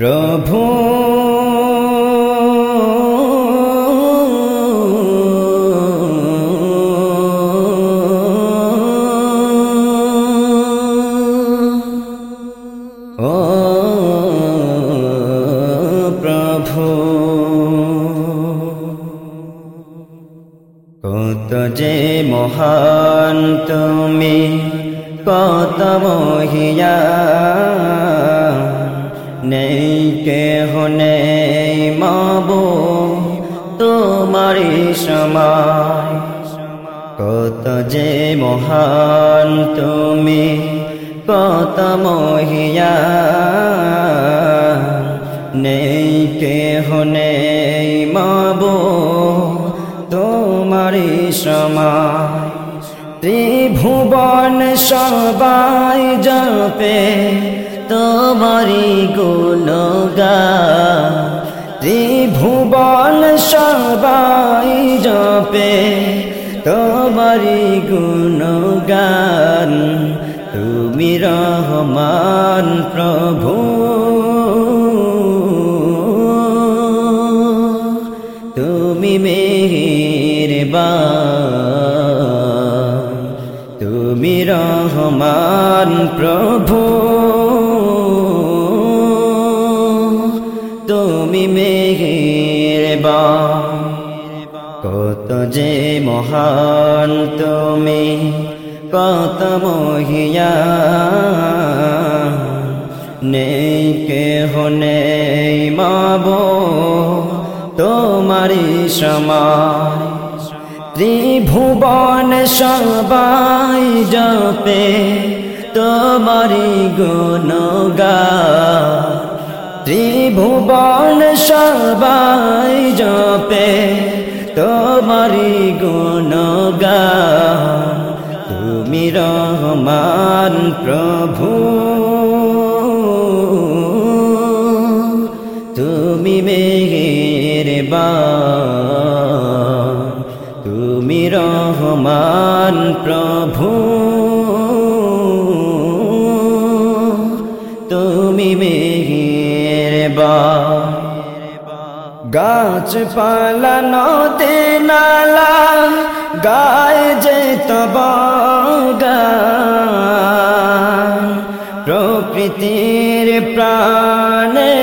প্রভু ও প্রভু কত যে মহান তুমি কত মহিয়া নেই। কেহ নেই মাবো তোমারি সময়। কত যে মহান তুমি, কত মহিয়া। নেই কেহ নেই মাবো তোমারি সময়। ত্রিভুবন সবাই জপে তোমারি গুণগা ত্রিভুবন সবাই জপে তোমারি গুণগান। তুমি রহমান প্রভু। তুমি মেহেরবান। তুমি রহমান প্রভু। কত যে মহান তুমি, কত মহিয়া। নেই কেহ নেই মাবো তোমারি সময়। ত্রিভুবন সবাই জপে তোমারি গুণগা ত্রিভুবন সবাই জপে তোমারি গুণগা তুমি রহমান প্রভু। তুমি মেহেরবান। তুমি রহমান প্রভু। গাছ পালা নদে নালা গায়ে যে তব প্রকৃতির প্রাণে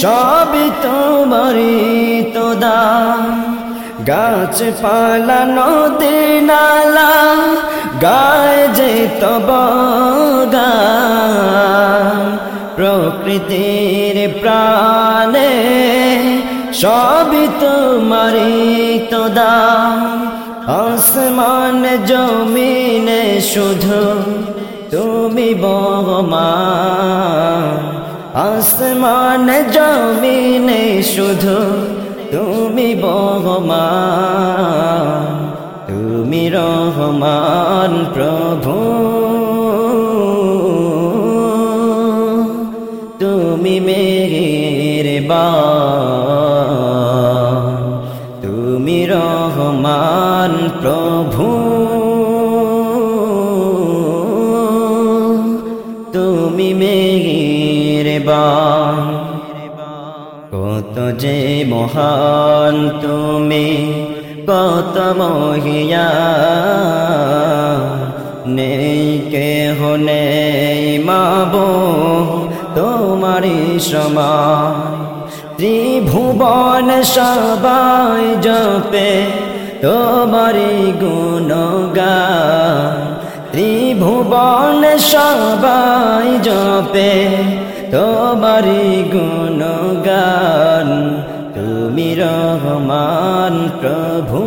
সবই তোমারি তোদা গাছ পালা নদী নালা গায়ে যে তব প্রকৃতির প্রাণে সবই তোমারি তোদা আসমান জমিনে শুধু তুমি বহমা আসমান জমিনে শুধু তুমি বহমা তুমি রহমান প্রভু। রহমান প্রভু। তুমি মেঘের বা কত যে মহান তুমি, কত মহিয়া। নেই কেহ নেই মাবো তোমারি সমান। ত্রিভুবন সবাই জপে তোমারি গুণগা ত্রিভুবন সবাই জপে। তোমারি গুণগান, তুমি রহমান প্রভু।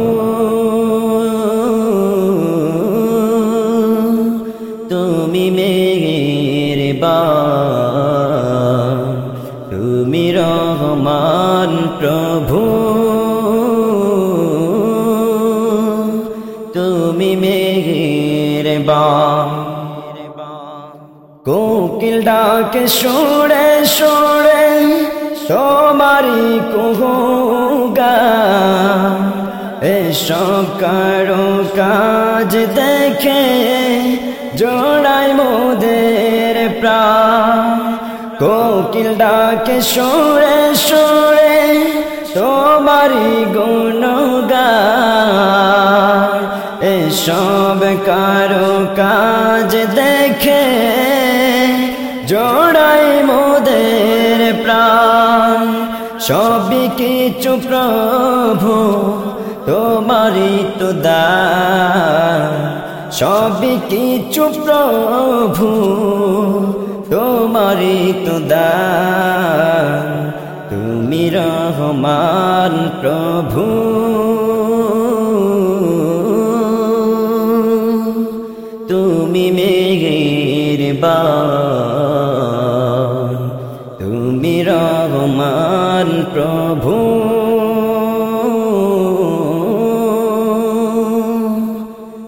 তুমি মেঘের তুমি রহমান প্রভু। তুমি মেঘের বা। কোকিল ডাকে সরে সরে তোমারি কুহুগা এসব কারও কাজ দেখে জোড়াই মোদের প্রাণ। কোকিল ডাকে সরে সরে তোমারি গুণগান। এসব কারও কাজ দেখে জোড়াই মোদের প্রাণ। সবই কিছু প্রভু তোমারি তো দান। সবই কিছু প্রভু তোমারি তো দান। তুমি রহমান প্রভু। মেঘের তুমি রহমান প্রভু।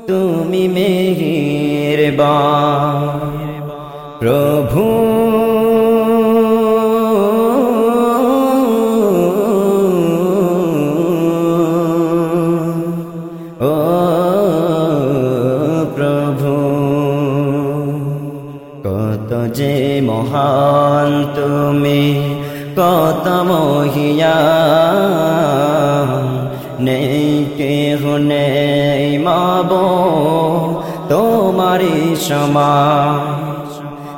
তুমি মেঘের প্রভু। মহিয়া নেই কেহ নেই মাব তোমারি সমা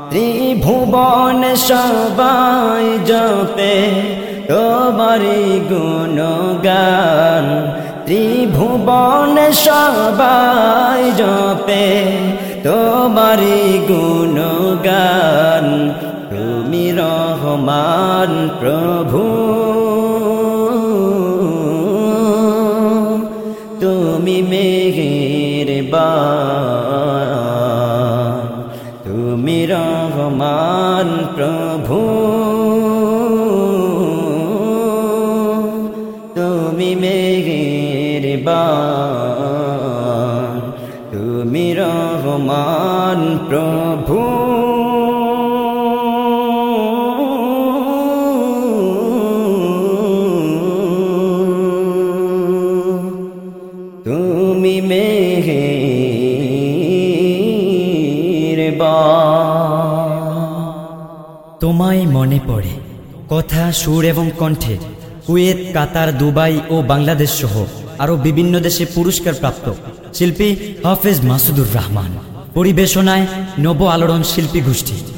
ত্রিভুবন সবাই জপে তোমারি গুণগান। ত্রিভুবন সবাই জপে তোমারি গুণগান। তুমি রহমান প্রভু। তুমি মেঘের তুমি রহমান প্রভু। তুমি মেঘের তুমি রহমান তোমায় মনে পড়ে। কথা সুর এবং কণ্ঠে। কুয়েত, কাতার, দুবাই ও বাংলাদেশ সহ আরও বিভিন্ন দেশে পুরস্কার প্রাপ্ত শিল্পী হাফেজ মাসুদুর রহমান। পরিবেশনায় নব আলোড়ন শিল্পী গোষ্ঠী।